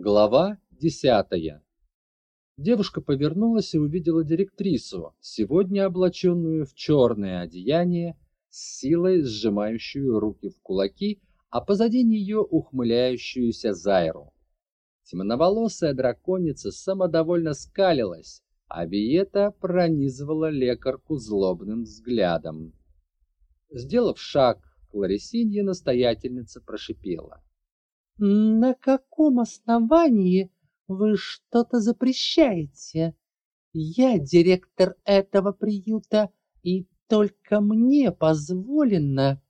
Глава десятая. Девушка повернулась и увидела директрису, сегодня облаченную в черное одеяние, с силой сжимающую руки в кулаки, а позади нее ухмыляющуюся Зайру. Темноволосая драконица самодовольно скалилась, а Виета пронизывала лекарку злобным взглядом. Сделав шаг к Ларисинье, настоятельница прошипела. На каком основании вы что-то запрещаете? Я директор этого приюта, и только мне позволено.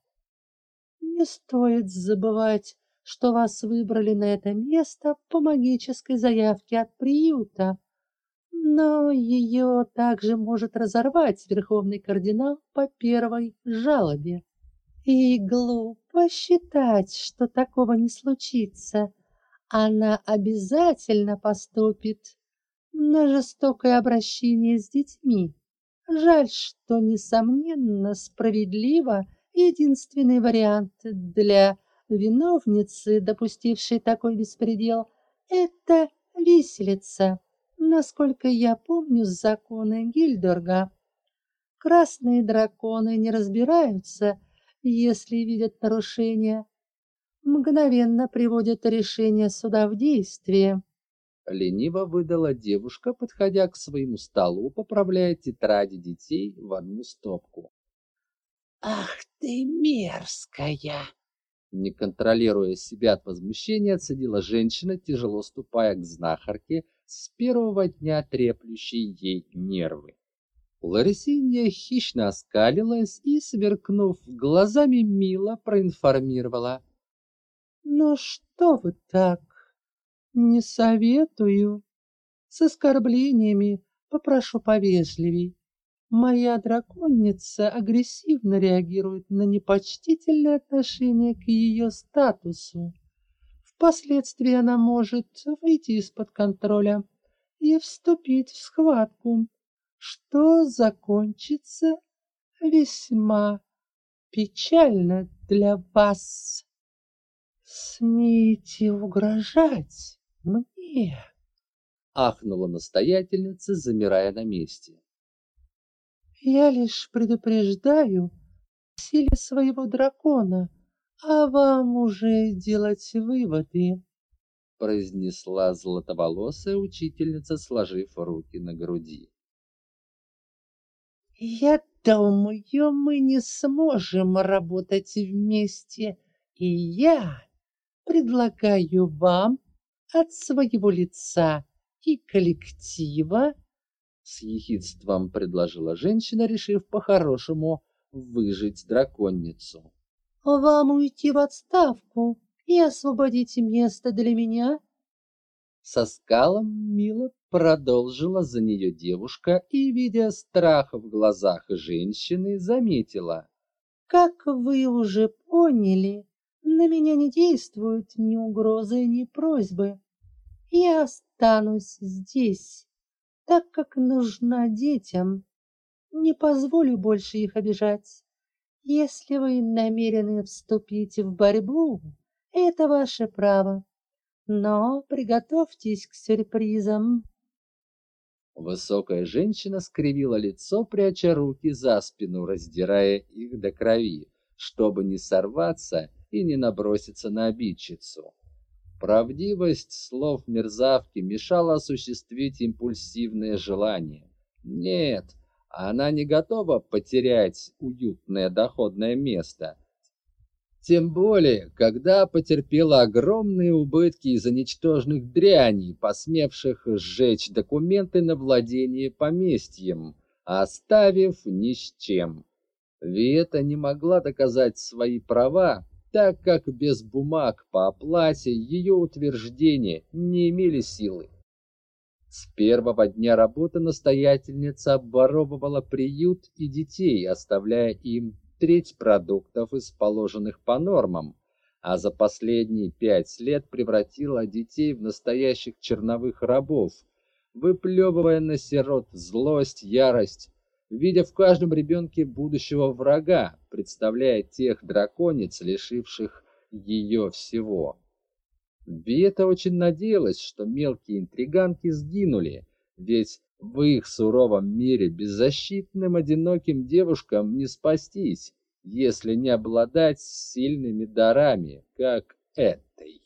Не стоит забывать, что вас выбрали на это место по магической заявке от приюта. Но ее также может разорвать верховный кардинал по первой жалобе. И глупо считать, что такого не случится. Она обязательно поступит на жестокое обращение с детьми. Жаль, что, несомненно, справедливо единственный вариант для виновницы, допустившей такой беспредел, это виселица. Насколько я помню законы Гильдорга, красные драконы не разбираются если видят нарушение, мгновенно приводят решение суда в действие. Лениво выдала девушка, подходя к своему столу, поправляя тетради детей в одну стопку. «Ах ты мерзкая!» Не контролируя себя от возмущения, отсадила женщина, тяжело ступая к знахарке, с первого дня треплющей ей нервы. Ларисинья хищно оскалилась и, сверкнув глазами, мило проинформировала. «Ну что вы так? Не советую. С оскорблениями попрошу повежливей. Моя драконица агрессивно реагирует на непочтительное отношение к ее статусу. Впоследствии она может выйти из-под контроля и вступить в схватку что закончится весьма печально для вас. Смейте угрожать мне? Ахнула настоятельница, замирая на месте. Я лишь предупреждаю силе своего дракона, а вам уже делать выводы произнесла золотоволосая учительница, сложив руки на груди. Я думаю, мы не сможем работать вместе, и я предлагаю вам от своего лица и коллектива с ехидством предложила женщина, решив по-хорошему выжить драконницу. Вам уйти в отставку и освободить место для меня со скалом мило продолжила за нее девушка и, видя страх в глазах женщины, заметила. «Как вы уже поняли, на меня не действуют ни угрозы, ни просьбы. Я останусь здесь, так как нужна детям. Не позволю больше их обижать. Если вы намерены вступить в борьбу, это ваше право но приготовьтесь к сюрпризам. Высокая женщина скривила лицо, пряча руки за спину, раздирая их до крови, чтобы не сорваться и не наброситься на обидчицу. Правдивость слов мерзавки мешала осуществить импульсивное желание. Нет, она не готова потерять уютное доходное место, тем более, когда потерпела огромные убытки из-за ничтожных дряней, посмевших сжечь документы на владение поместьем, оставив ни с чем. Виета не могла доказать свои права, так как без бумаг по оплате ее утверждения не имели силы. С первого дня работы настоятельница обворовывала приют и детей, оставляя им треть продуктов из положенных по нормам, а за последние пять лет превратила детей в настоящих черновых рабов, выплевывая на сирот злость, ярость, видя в каждом ребенке будущего врага, представляя тех драконец, лишивших ее всего. Бета очень надеялась, что мелкие интриганки сгинули, ведь в их суровом мире беззащитным одиноким девушкам не спастись, если не обладать сильными дарами, как этой.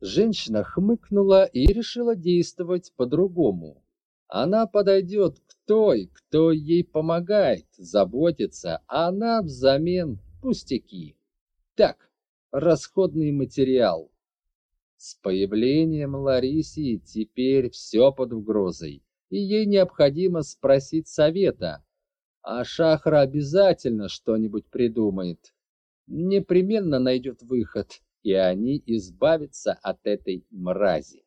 Женщина хмыкнула и решила действовать по-другому. Она подойдет к той, кто ей помогает, заботится, а она взамен пустяки. Так, расходный материал. С появлением Ларисии теперь все под угрозой, и ей необходимо спросить совета. А Шахра обязательно что-нибудь придумает. Непременно найдет выход, и они избавятся от этой мрази.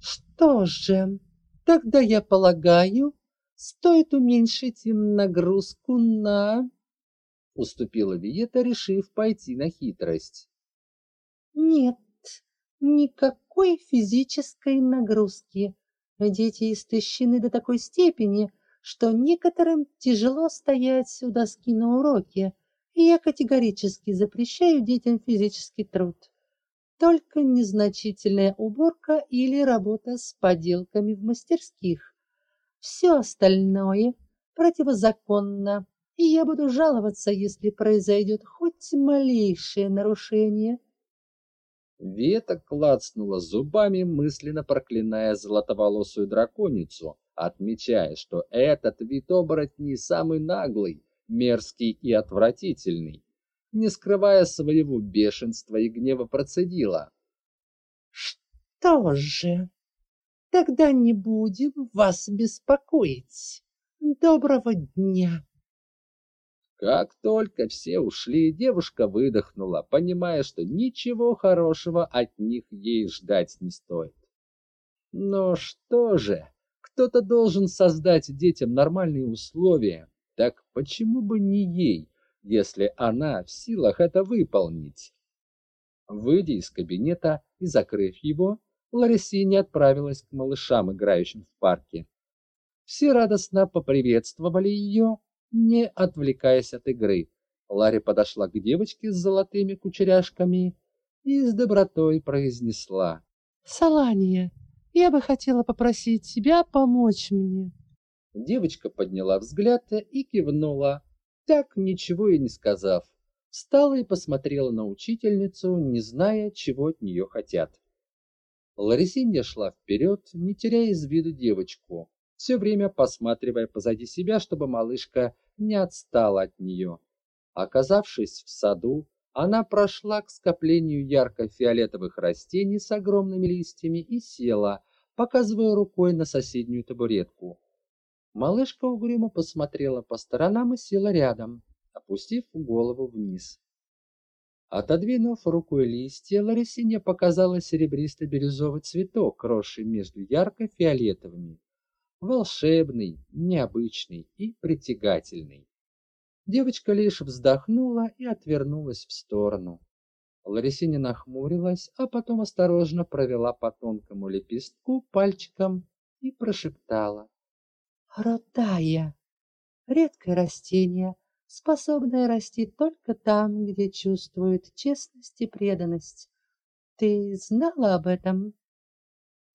Что же, Тогда, я полагаю, стоит уменьшить им нагрузку на... Уступила Виета, решив пойти на хитрость. Нет, никакой физической нагрузки. Дети истощены до такой степени, что некоторым тяжело стоять у доски на уроке, и я категорически запрещаю детям физический труд только незначительная уборка или работа с поделками в мастерских. Все остальное противозаконно, и я буду жаловаться, если произойдет хоть малейшее нарушение. Вета клацнула зубами, мысленно проклиная золотоволосую драконицу, отмечая, что этот вид оборотней самый наглый, мерзкий и отвратительный не скрывая своего бешенства и гнева, процедила. «Что же, тогда не будем вас беспокоить. Доброго дня!» Как только все ушли, девушка выдохнула, понимая, что ничего хорошего от них ей ждать не стоит. Но что же, кто-то должен создать детям нормальные условия, так почему бы не ей? если она в силах это выполнить. Выйдя из кабинета и закрыв его, Ларисини отправилась к малышам, играющим в парке. Все радостно поприветствовали ее, не отвлекаясь от игры. Ларри подошла к девочке с золотыми кучеряшками и с добротой произнесла. «Салания, я бы хотела попросить тебя помочь мне». Девочка подняла взгляд и кивнула, так, ничего и не сказав, встала и посмотрела на учительницу, не зная, чего от нее хотят. Ларисинья шла вперед, не теряя из виду девочку, все время посматривая позади себя, чтобы малышка не отстала от нее. Оказавшись в саду, она прошла к скоплению ярко-фиолетовых растений с огромными листьями и села, показывая рукой на соседнюю табуретку. Малышка угрюмо посмотрела по сторонам и села рядом, опустив голову вниз. Отодвинув рукой листья, Ларисине показала серебристо-бирюзовый цветок, росший между ярко-фиолетовыми. Волшебный, необычный и притягательный. Девочка лишь вздохнула и отвернулась в сторону. Ларисине нахмурилась, а потом осторожно провела по тонкому лепестку пальчиком и прошептала. Ротая. Редкое растение, способное расти только там, где чувствует честность и преданность. Ты знала об этом?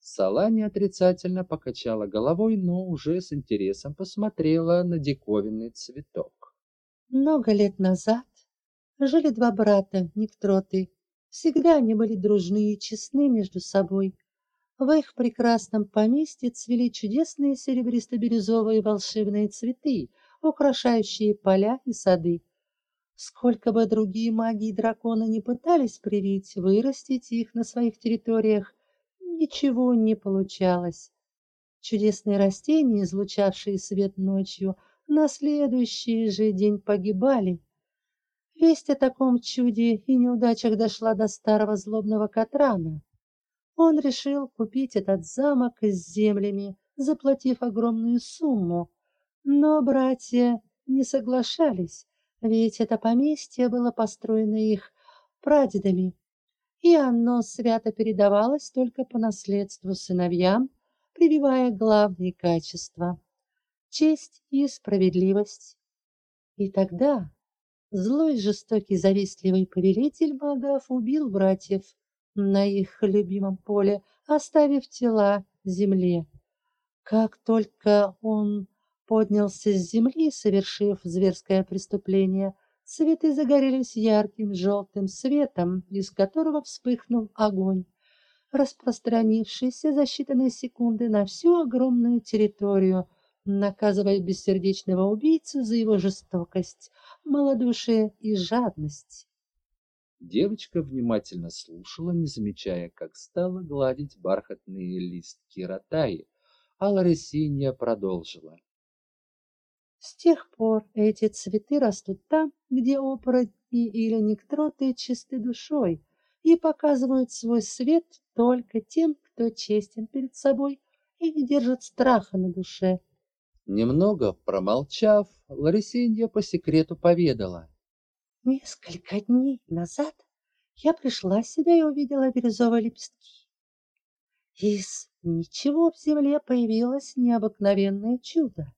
Салани отрицательно покачала головой, но уже с интересом посмотрела на диковинный цветок. Много лет назад жили два брата, Никтроты. Всегда они были дружны и честны между собой. В их прекрасном поместье цвели чудесные серебристо-бирюзовые волшебные цветы, украшающие поля и сады. Сколько бы другие маги и драконы не пытались привить, вырастить их на своих территориях, ничего не получалось. Чудесные растения, излучавшие свет ночью, на следующий же день погибали. Весть о таком чуде и неудачах дошла до старого злобного Катрана. Он решил купить этот замок с землями, заплатив огромную сумму. Но братья не соглашались, ведь это поместье было построено их прадедами, и оно свято передавалось только по наследству сыновьям, прививая главные качества — честь и справедливость. И тогда злой, жестокий, завистливый повелитель магов убил братьев, на их любимом поле, оставив тела земле. Как только он поднялся с земли, совершив зверское преступление, цветы загорелись ярким желтым светом, из которого вспыхнул огонь, распространившийся за считанные секунды на всю огромную территорию, наказывая бессердечного убийцу за его жестокость, малодушие и жадность. Девочка внимательно слушала, не замечая, как стала гладить бархатные листки ротаи, а Ларисинья продолжила. С тех пор эти цветы растут там, где оборотни или нектроты чисты душой и показывают свой свет только тем, кто честен перед собой и не держит страха на душе. Немного промолчав, Ларисинья по секрету поведала. Несколько дней назад я пришла сюда и увидела бирюзовые лепестки. Из ничего в земле появилось необыкновенное чудо.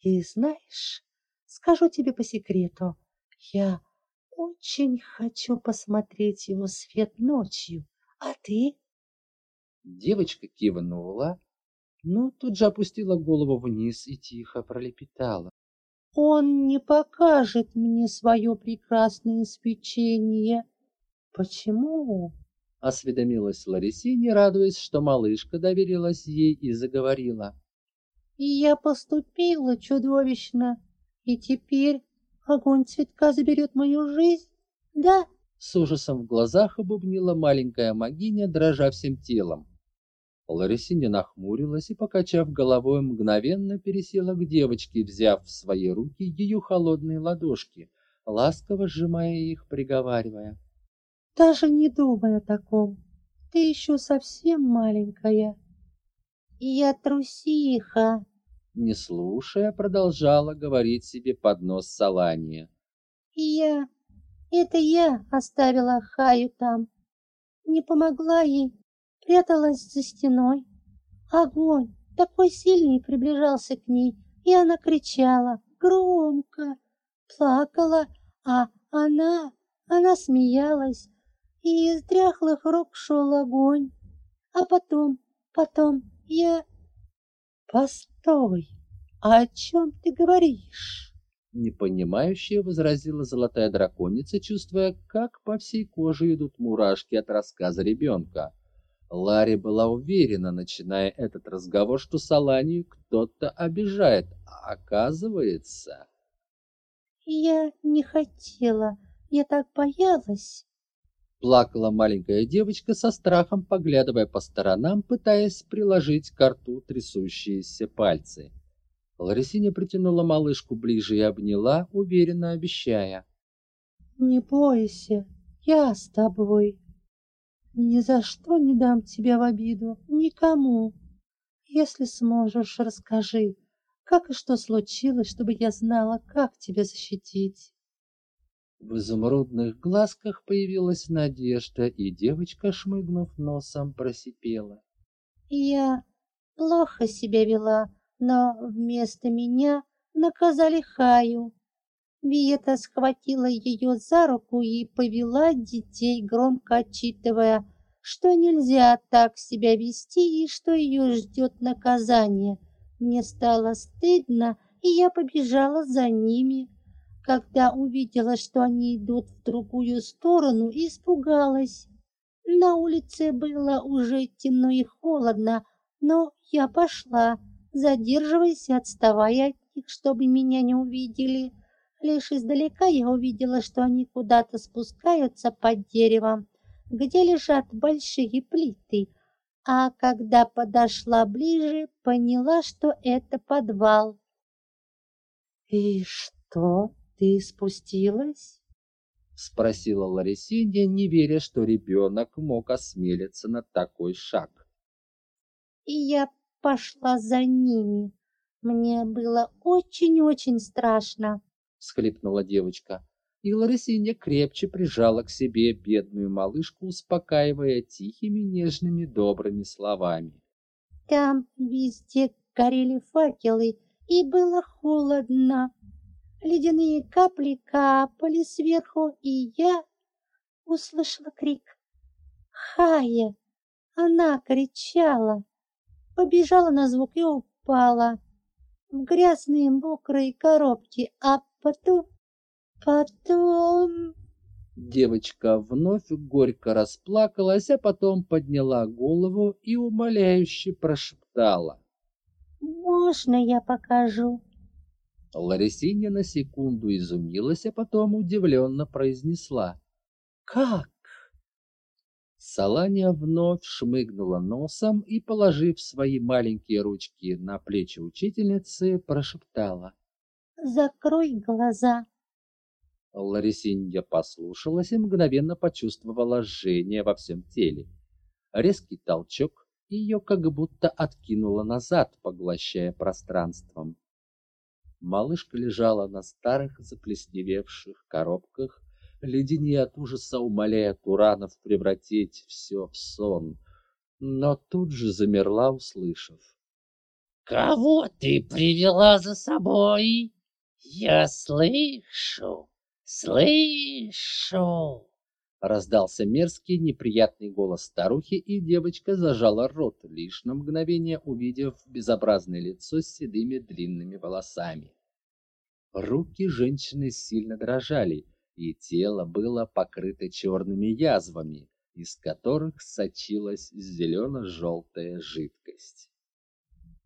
И знаешь, скажу тебе по секрету, я очень хочу посмотреть его свет ночью. А ты? Девочка кивнула, но тут же опустила голову вниз и тихо пролепетала. Он не покажет мне свое прекрасное свечение. Почему? Осведомилась Ларисине, радуясь, что малышка доверилась ей и заговорила. И я поступила чудовищно, и теперь огонь цветка заберет мою жизнь, да? С ужасом в глазах обубнила маленькая магиня, дрожа всем телом. Ларисинья нахмурилась и, покачав головой, мгновенно пересела к девочке, взяв в свои руки ее холодные ладошки, ласково сжимая их, приговаривая. «Даже не думай о таком. Ты еще совсем маленькая». «Я трусиха», — не слушая, продолжала говорить себе под нос Салания. «Я... Это я оставила Хаю там. Не помогла ей, пряталась за стеной. Огонь такой сильный приближался к ней, и она кричала громко, плакала, а она, она смеялась, и из дряхлых рук шел огонь. А потом, потом я... Постой, а о чем ты говоришь? Непонимающе возразила золотая драконица, чувствуя, как по всей коже идут мурашки от рассказа ребенка. Ларри была уверена, начиная этот разговор, что Саланию кто-то обижает, а оказывается... «Я не хотела, я так боялась!» Плакала маленькая девочка со страхом, поглядывая по сторонам, пытаясь приложить к рту трясущиеся пальцы. Ларисиня притянула малышку ближе и обняла, уверенно обещая. «Не бойся, я с тобой!» Ни за что не дам тебя в обиду, никому. Если сможешь, расскажи, как и что случилось, чтобы я знала, как тебя защитить. В изумрудных глазках появилась надежда, и девочка, шмыгнув носом, просипела. Я плохо себя вела, но вместо меня наказали Хаю. Виета схватила ее за руку и повела детей, громко отчитывая, что нельзя так себя вести и что ее ждет наказание. Мне стало стыдно, и я побежала за ними. Когда увидела, что они идут в другую сторону, испугалась. На улице было уже темно и холодно, но я пошла, задерживаясь отставая от них, чтобы меня не увидели. Лишь издалека я увидела, что они куда-то спускаются под деревом, где лежат большие плиты, а когда подошла ближе, поняла, что это подвал. «И что, ты спустилась?» — спросила Ларисинья, не веря, что ребенок мог осмелиться на такой шаг. «И я пошла за ними. Мне было очень-очень страшно всхлипнула девочка. И Ларисинья крепче прижала к себе бедную малышку, успокаивая тихими, нежными, добрыми словами. Там везде горели факелы, и было холодно. Ледяные капли капали сверху, и я услышала крик. Хая! Она кричала, побежала на звук и упала в грязные мокрые коробки, а потом... потом... Девочка вновь горько расплакалась, а потом подняла голову и умоляюще прошептала. «Можно я покажу?» Ларисинья на секунду изумилась, а потом удивленно произнесла. «Как?» Салания вновь шмыгнула носом и, положив свои маленькие ручки на плечи учительницы, прошептала. «Закрой глаза!» Ларисинья послушалась и мгновенно почувствовала жжение во всем теле. Резкий толчок, ее как будто откинуло назад, поглощая пространством. Малышка лежала на старых заплесневевших коробках, леденее от ужаса умоляя Туранов превратить все в сон, но тут же замерла, услышав. «Кого ты привела за собой? Я слышу!» «Слышу!» Раздался мерзкий неприятный голос старухи, и девочка зажала рот, лишь на мгновение увидев безобразное лицо с седыми длинными волосами. Руки женщины сильно дрожали, и тело было покрыто черными язвами, из которых сочилась зелено-желтая жидкость.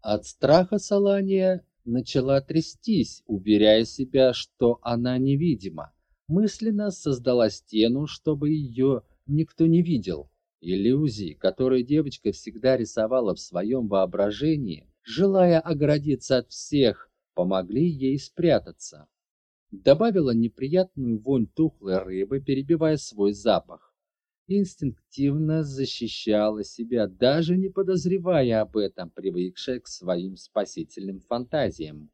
От страха Салания начала трястись, уверяя себя, что она невидима. Мысленно создала стену, чтобы ее никто не видел. Иллюзии, которые девочка всегда рисовала в своем воображении, желая оградиться от всех, помогли ей спрятаться. Добавила неприятную вонь тухлой рыбы, перебивая свой запах инстинктивно защищала себя, даже не подозревая об этом, привыкшая к своим спасительным фантазиям.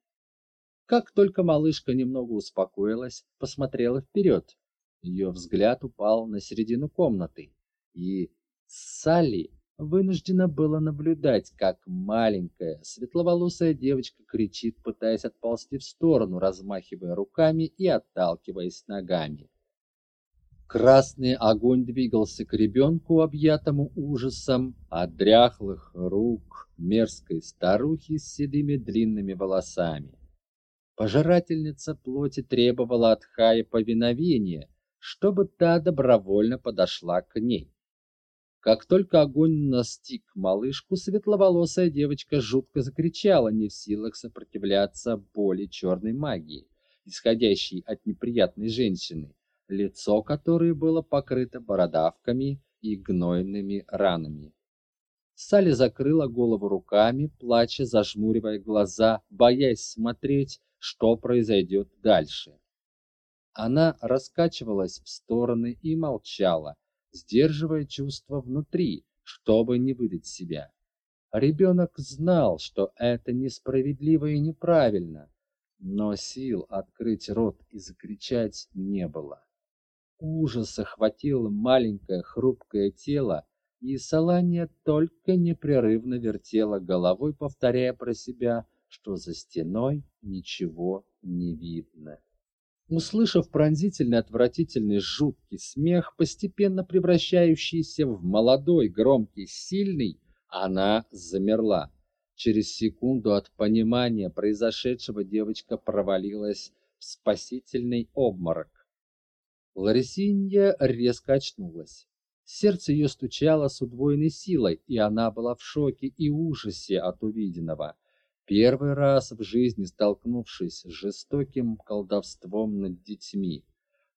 Как только малышка немного успокоилась, посмотрела вперед. Ее взгляд упал на середину комнаты, и Салли вынуждена была наблюдать, как маленькая светловолосая девочка кричит, пытаясь отползти в сторону, размахивая руками и отталкиваясь ногами. Красный огонь двигался к ребенку, объятому ужасом, от дряхлых рук мерзкой старухи с седыми длинными волосами. Пожирательница плоти требовала от Хая повиновения, чтобы та добровольно подошла к ней. Как только огонь настиг малышку, светловолосая девочка жутко закричала, не в силах сопротивляться боли черной магии, исходящей от неприятной женщины лицо которой было покрыто бородавками и гнойными ранами. Салли закрыла голову руками, плача, зажмуривая глаза, боясь смотреть, что произойдет дальше. Она раскачивалась в стороны и молчала, сдерживая чувства внутри, чтобы не выдать себя. Ребенок знал, что это несправедливо и неправильно, но сил открыть рот и закричать не было. Ужас охватил маленькое хрупкое тело, и Салания только непрерывно вертела головой, повторяя про себя, что за стеной ничего не видно. Услышав пронзительный, отвратительный, жуткий смех, постепенно превращающийся в молодой, громкий, сильный, она замерла. Через секунду от понимания произошедшего девочка провалилась в спасительный обморок. Ларисинья резко очнулась. Сердце ее стучало с удвоенной силой, и она была в шоке и ужасе от увиденного. Первый раз в жизни столкнувшись с жестоким колдовством над детьми.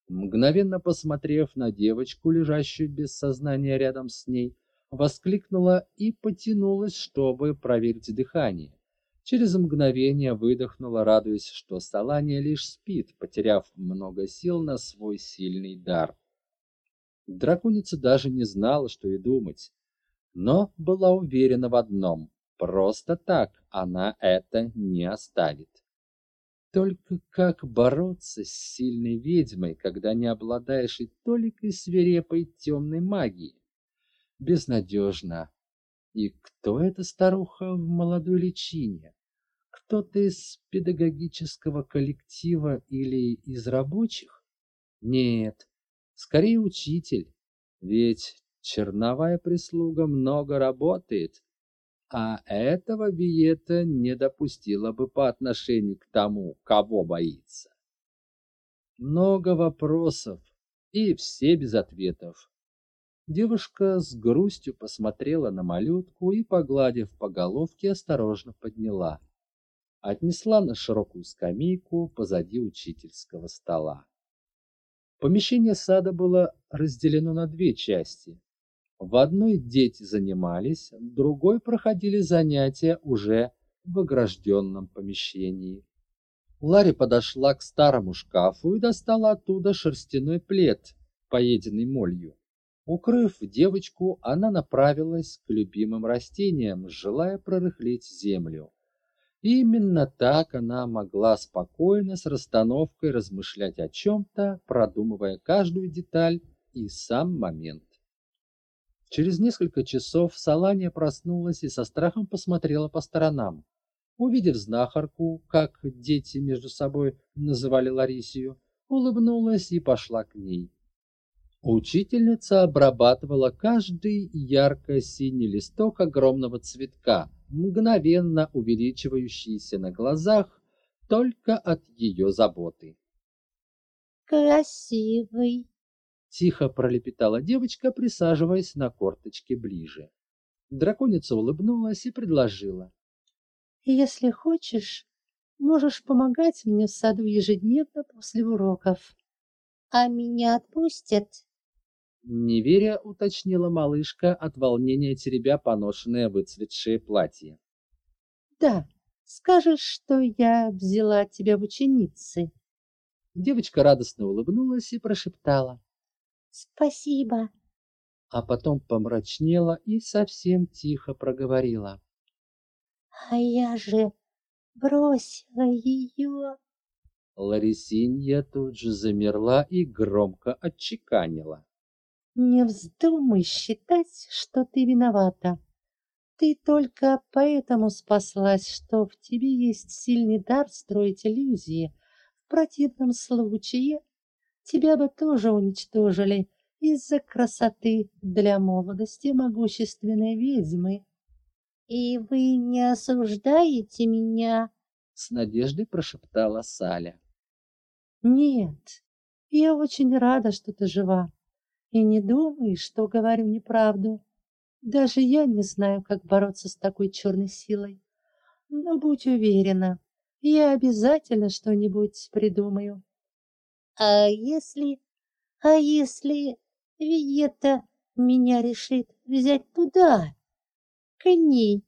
Мгновенно посмотрев на девочку, лежащую без сознания рядом с ней, воскликнула и потянулась, чтобы проверить дыхание. Через мгновение выдохнула, радуясь, что Салания лишь спит, потеряв много сил на свой сильный дар. Драконица даже не знала, что и думать, но была уверена в одном — просто так она это не оставит. Только как бороться с сильной ведьмой, когда не обладаешь и толикой свирепой темной магии? Безнадежно. И кто эта старуха в молодой личине? Кто-то из педагогического коллектива или из рабочих? Нет, скорее учитель. Ведь черновая прислуга много работает, а этого Виета не допустила бы по отношению к тому, кого боится. Много вопросов, и все без ответов. Девушка с грустью посмотрела на малютку и, погладив по головке, осторожно подняла. Отнесла на широкую скамейку позади учительского стола. Помещение сада было разделено на две части. В одной дети занимались, в другой проходили занятия уже в огражденном помещении. Ларри подошла к старому шкафу и достала оттуда шерстяной плед, поеденный молью. Укрыв девочку, она направилась к любимым растениям, желая прорыхлить землю. Именно так она могла спокойно с расстановкой размышлять о чем-то, продумывая каждую деталь и сам момент. Через несколько часов Салания проснулась и со страхом посмотрела по сторонам. Увидев знахарку, как дети между собой называли Ларисию, улыбнулась и пошла к ней. Учительница обрабатывала каждый ярко-синий листок огромного цветка, мгновенно увеличивающийся на глазах только от ее заботы. «Красивый!» — тихо пролепетала девочка, присаживаясь на корточке ближе. Драконица улыбнулась и предложила. «Если хочешь, можешь помогать мне в саду ежедневно после уроков. А меня отпустят?» Неверя уточнила малышка от волнения теребя поношенное выцветшее платье. «Да, скажешь, что я взяла тебя в ученицы». Девочка радостно улыбнулась и прошептала. «Спасибо». А потом помрачнела и совсем тихо проговорила. «А я же бросила ее». Ларисинья тут же замерла и громко отчеканила. Не вздумай считать, что ты виновата. Ты только поэтому спаслась, что в тебе есть сильный дар строить иллюзии. В противном случае тебя бы тоже уничтожили из-за красоты для молодости могущественной ведьмы. И вы не осуждаете меня? С надеждой прошептала Саля. Нет, я очень рада, что ты жива. И не думай, что говорю неправду. Даже я не знаю, как бороться с такой черной силой. Но будь уверена, я обязательно что-нибудь придумаю. А если... А если Виета меня решит взять туда, к ней?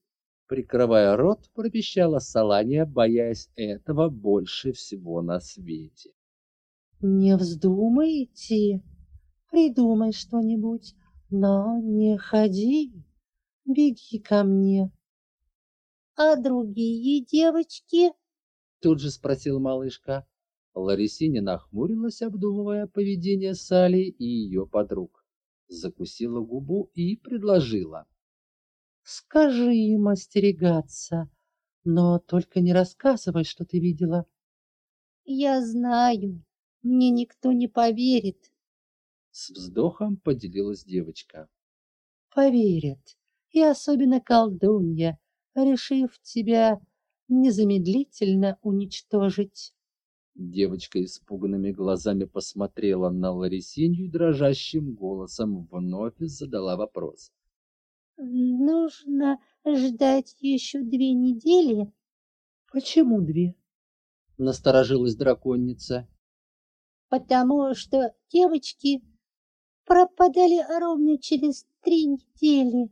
Прикрывая рот, пропищала Салания, боясь этого больше всего на свете. Не вздумайте, Придумай что-нибудь, но не ходи. Беги ко мне. А другие девочки? Тут же спросил малышка. Ларисиня нахмурилась, обдумывая поведение Сали и ее подруг. Закусила губу и предложила. «Скажи им остерегаться, но только не рассказывай, что ты видела». «Я знаю, мне никто не поверит», с вздохом поделилась девочка. Поверят, и особенно колдунья, решив тебя незамедлительно уничтожить. Девочка испуганными глазами посмотрела на Ларисинью и дрожащим голосом вновь задала вопрос. «Нужно ждать еще две недели?» «Почему две?» — насторожилась драконица. «Потому что девочки пропадали ровно через три недели.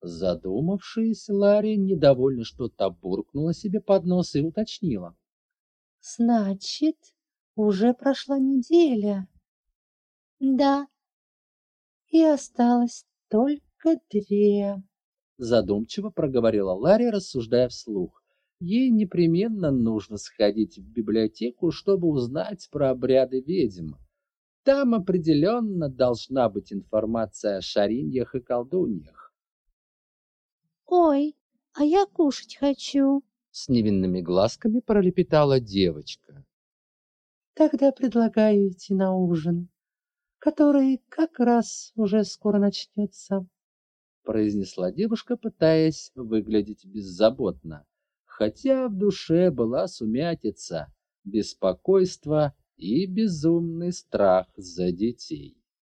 Задумавшись, Ларри недовольно что-то буркнула себе под нос и уточнила. Значит, уже прошла неделя. Да. И осталось только две. Задумчиво проговорила Ларри, рассуждая вслух. Ей непременно нужно сходить в библиотеку, чтобы узнать про обряды ведьм. Там определенно должна быть информация о шариньях и колдуньях. «Ой, а я кушать хочу!» С невинными глазками пролепетала девочка. «Тогда предлагаю идти на ужин. который как раз уже скоро начнется. произнесла девушка, пытаясь выглядеть беззаботно, хотя в душе была сумятица, беспокойство и безумный страх за детей.